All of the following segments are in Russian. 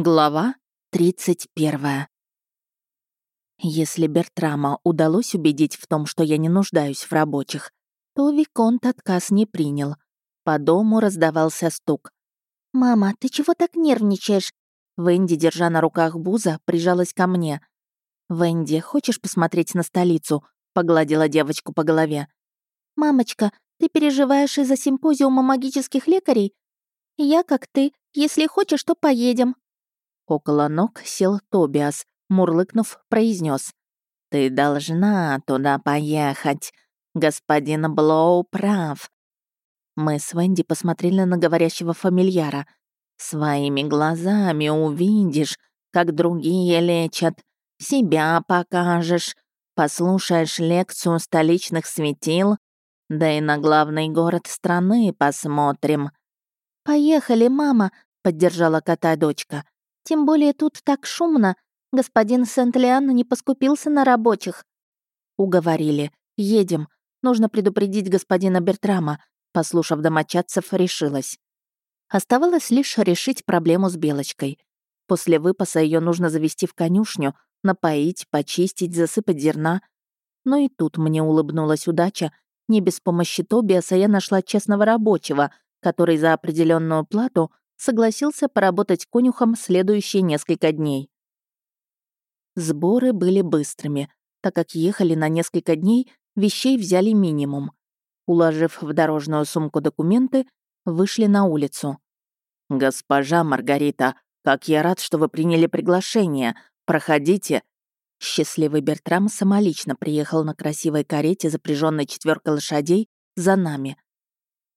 Глава 31. Если Бертрама удалось убедить в том, что я не нуждаюсь в рабочих, то Виконт отказ не принял. По дому раздавался стук. «Мама, ты чего так нервничаешь?» Венди, держа на руках Буза, прижалась ко мне. «Венди, хочешь посмотреть на столицу?» — погладила девочку по голове. «Мамочка, ты переживаешь из-за симпозиума магических лекарей? Я, как ты, если хочешь, то поедем», Около ног сел Тобиас, мурлыкнув, произнес: «Ты должна туда поехать. Господин Блоу прав». Мы с Венди посмотрели на говорящего фамильяра. «Своими глазами увидишь, как другие лечат. Себя покажешь. Послушаешь лекцию столичных светил. Да и на главный город страны посмотрим». «Поехали, мама», — поддержала кота дочка. Тем более тут так шумно. Господин Сент-Лиан не поскупился на рабочих. Уговорили. Едем. Нужно предупредить господина Бертрама. Послушав домочадцев, решилась. Оставалось лишь решить проблему с Белочкой. После выпаса ее нужно завести в конюшню, напоить, почистить, засыпать зерна. Но и тут мне улыбнулась удача. Не без помощи Тобиаса я нашла честного рабочего, который за определенную плату согласился поработать конюхом следующие несколько дней. Сборы были быстрыми, так как ехали на несколько дней, вещей взяли минимум. Уложив в дорожную сумку документы, вышли на улицу. «Госпожа Маргарита, как я рад, что вы приняли приглашение. Проходите». Счастливый Бертрам самолично приехал на красивой карете, запряженной четверкой лошадей, за нами.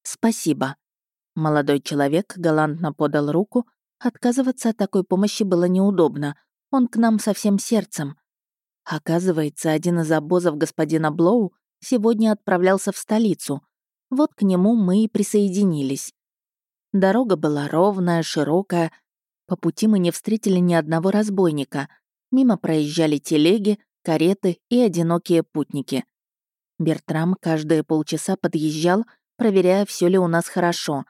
«Спасибо», Молодой человек галантно подал руку. Отказываться от такой помощи было неудобно. Он к нам со всем сердцем. Оказывается, один из обозов господина Блоу сегодня отправлялся в столицу. Вот к нему мы и присоединились. Дорога была ровная, широкая. По пути мы не встретили ни одного разбойника. Мимо проезжали телеги, кареты и одинокие путники. Бертрам каждые полчаса подъезжал, проверяя, все ли у нас хорошо.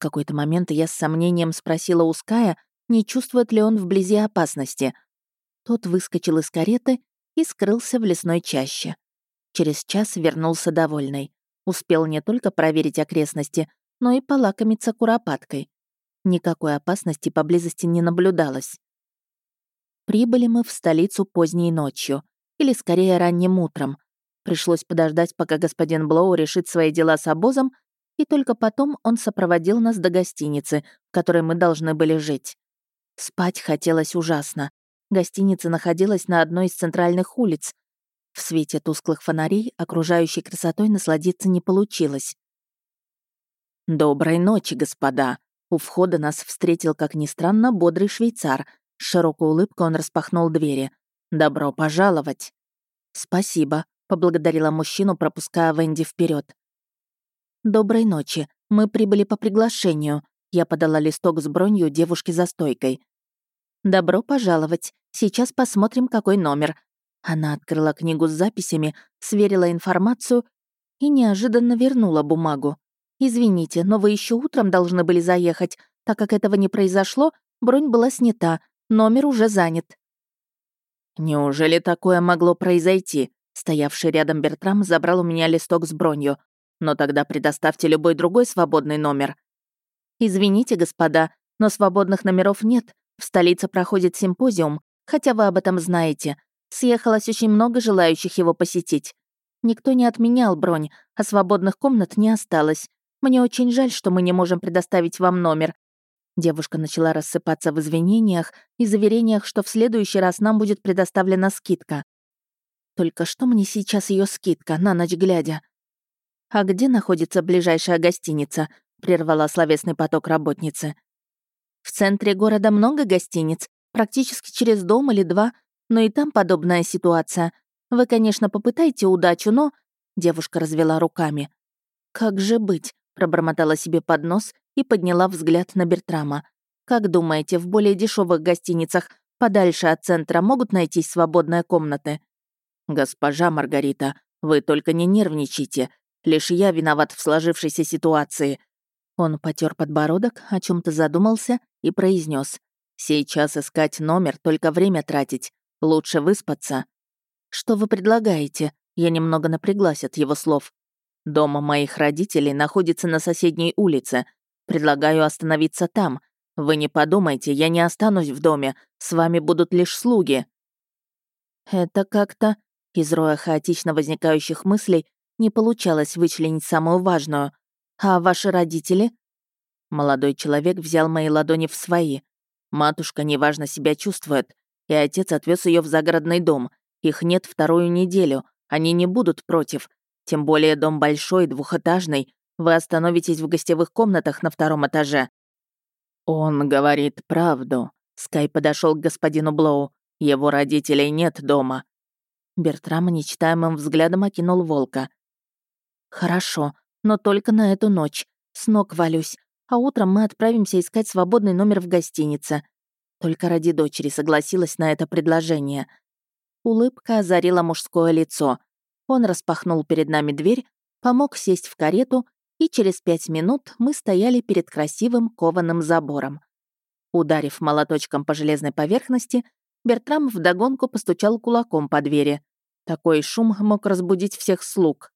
Какой-то момент я с сомнением спросила у Ская, не чувствует ли он вблизи опасности. Тот выскочил из кареты и скрылся в лесной чаще. Через час вернулся довольный. Успел не только проверить окрестности, но и полакомиться куропаткой. Никакой опасности поблизости не наблюдалось. Прибыли мы в столицу поздней ночью, или скорее ранним утром. Пришлось подождать, пока господин Блоу решит свои дела с обозом и только потом он сопроводил нас до гостиницы, в которой мы должны были жить. Спать хотелось ужасно. Гостиница находилась на одной из центральных улиц. В свете тусклых фонарей окружающей красотой насладиться не получилось. «Доброй ночи, господа!» У входа нас встретил, как ни странно, бодрый швейцар. С широкой улыбкой он распахнул двери. «Добро пожаловать!» «Спасибо», — поблагодарила мужчину, пропуская Венди вперед. «Доброй ночи. Мы прибыли по приглашению». Я подала листок с бронью девушке за стойкой. «Добро пожаловать. Сейчас посмотрим, какой номер». Она открыла книгу с записями, сверила информацию и неожиданно вернула бумагу. «Извините, но вы еще утром должны были заехать. Так как этого не произошло, бронь была снята, номер уже занят». «Неужели такое могло произойти?» Стоявший рядом Бертрам забрал у меня листок с бронью. Но тогда предоставьте любой другой свободный номер. Извините, господа, но свободных номеров нет. В столице проходит симпозиум, хотя вы об этом знаете. Съехалось очень много желающих его посетить. Никто не отменял бронь, а свободных комнат не осталось. Мне очень жаль, что мы не можем предоставить вам номер. Девушка начала рассыпаться в извинениях и заверениях, что в следующий раз нам будет предоставлена скидка. Только что мне сейчас ее скидка, на ночь глядя? «А где находится ближайшая гостиница?» — прервала словесный поток работницы. «В центре города много гостиниц, практически через дом или два, но и там подобная ситуация. Вы, конечно, попытайте удачу, но...» Девушка развела руками. «Как же быть?» — пробормотала себе под нос и подняла взгляд на Бертрама. «Как думаете, в более дешевых гостиницах подальше от центра могут найтись свободные комнаты?» «Госпожа Маргарита, вы только не нервничайте. Лишь я виноват в сложившейся ситуации». Он потер подбородок, о чем то задумался и произнес: Сейчас искать номер, только время тратить. Лучше выспаться. Что вы предлагаете? Я немного напряглась от его слов. Дом моих родителей находится на соседней улице. Предлагаю остановиться там. Вы не подумайте, я не останусь в доме. С вами будут лишь слуги. Это как-то... Из роя хаотично возникающих мыслей не получалось вычленить самую важную. А ваши родители? Молодой человек взял мои ладони в свои. Матушка неважно себя чувствует, и отец отвез ее в загородный дом. Их нет вторую неделю, они не будут против. Тем более дом большой, двухэтажный. Вы остановитесь в гостевых комнатах на втором этаже. Он говорит правду. Скай подошел к господину Блоу. Его родителей нет дома. Бертрам нечитаемым взглядом окинул волка. «Хорошо, но только на эту ночь. С ног валюсь а утром мы отправимся искать свободный номер в гостинице. Только ради дочери согласилась на это предложение. Улыбка озарила мужское лицо. Он распахнул перед нами дверь, помог сесть в карету, и через пять минут мы стояли перед красивым кованым забором. Ударив молоточком по железной поверхности, Бертрам вдогонку постучал кулаком по двери. Такой шум мог разбудить всех слуг.